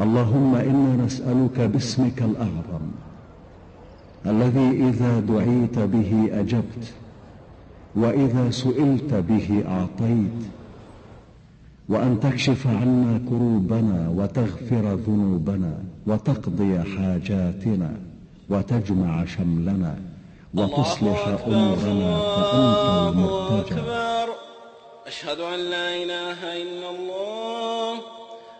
اللهم إنا نسألك باسمك الأعظم الذي إذا دعيت به أجبت وإذا سئلت به أعطيت وأن تكشف عنا كروبنا وتغفر ذنوبنا وتقضي حاجاتنا وتجمع شملنا وتصلح أمورنا فأنت المرتجى أشهد أن لا إله إلا الله.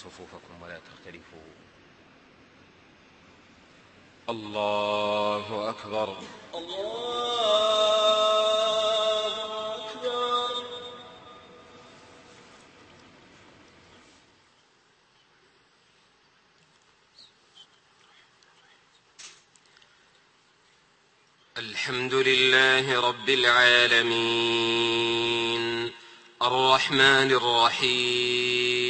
صفوفكم ولا تختلفوا. الله أكبر. الله أكبر الحمد لله رب العالمين. الرحمن الرحيم.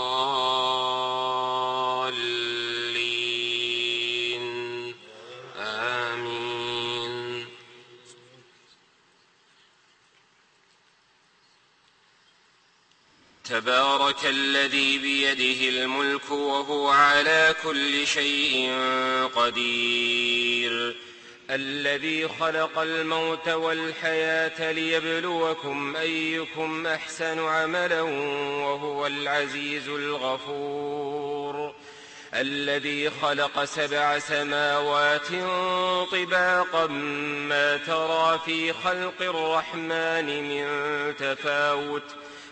تبارك الذي بيده الملك وهو على كل شيء قدير. الذي خلق الموت والحياة ليبلوكم أيكم أحسن عملا وهو العزيز الغفور. الذي خلق سبع سماوات طباقا ما ترى في خلق الرحمن من تفاوت.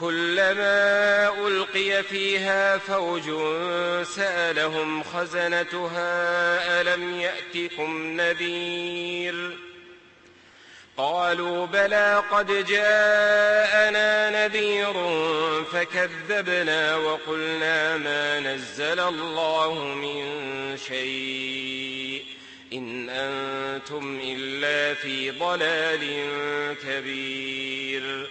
كلما ألقي فيها فوج سألهم خزنتها ألم يأتكم نذير؟ قالوا بلى قد جاءنا نذير فكذبنا وقلنا ما نزل الله من شيء إن أنتم إلا في ضلال كبير.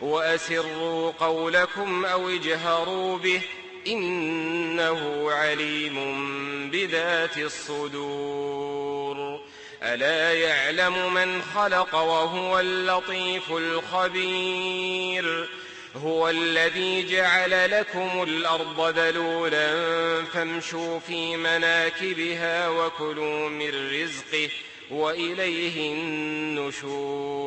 وأسروا قولكم أو اجهروا به إنه عليم بذات الصدور. ألا يعلم من خلق وهو اللطيف الخبير. هو الذي جعل لكم الأرض ذلولا فامشوا في مناكبها وكلوا من رزقه وإليه النشور.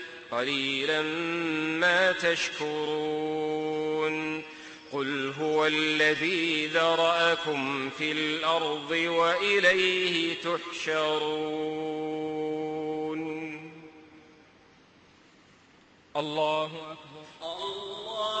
قليلا ما تشكرون. قل هو الذي ذرأكم في الأرض وإليه تحشرون. الله أكبر. الله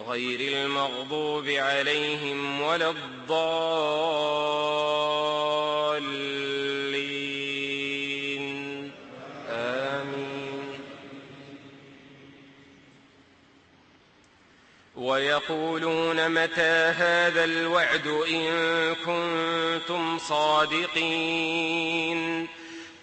غير المغضوب عليهم ولا الضالين. آمين. ويقولون متى هذا الوعد إن كنتم صادقين؟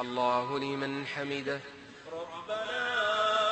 الله لمن حمده. ربنا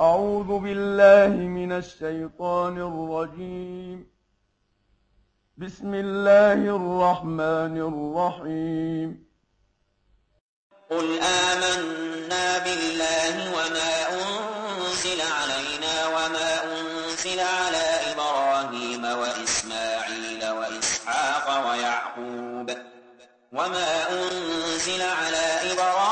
أعوذ بالله من الشيطان الرجيم. بسم الله الرحمن الرحيم. قل آمنا بالله وما أنزل علينا وما أنزل على إبراهيم وإسماعيل وإسحاق ويعقوب وما أنزل على إبراهيم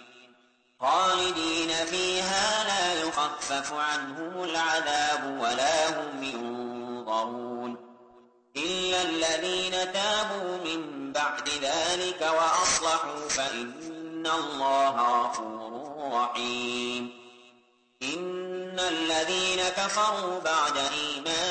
خالدين فيها لا يخفف عنهم العذاب ولا هم ينظرون إلا الذين تابوا من بعد ذلك وأصلحوا فإن الله غفور رحيم إن الذين كفروا بعد إيمانهم ثم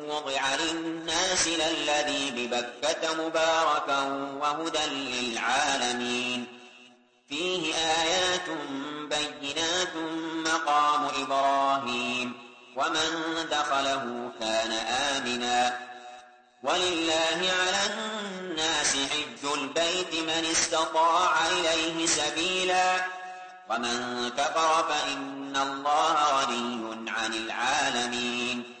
وضع للناس للذي ببكة مباركا وهدى للعالمين. فيه آيات بينات مقام إبراهيم ومن دخله كان آمنا. ولله على الناس حج البيت من استطاع إليه سبيلا. ومن كفر فإن الله غني عن العالمين.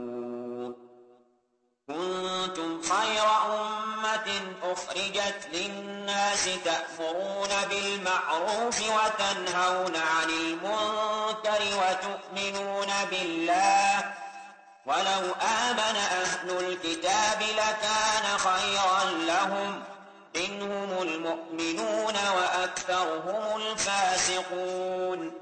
كنتم خير أمة أخرجت للناس تأمرون بالمعروف وتنهون عن المنكر وتؤمنون بالله. ولو آمن أهل الكتاب لكان خيرا لهم. منهم المؤمنون وأكثرهم الفاسقون.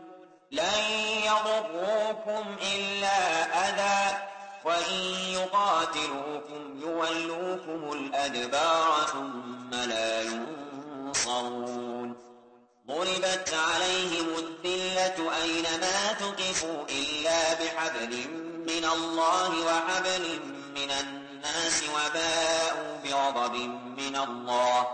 لن يضروكم إلا أذى. وإن يقاتلوكم يولوكم الأدبار ثم لا ينصرون. ضربت عليهم الذلة أينما تقفوا إلا بحبل من الله وحبل من الناس وباءوا بغضب من الله.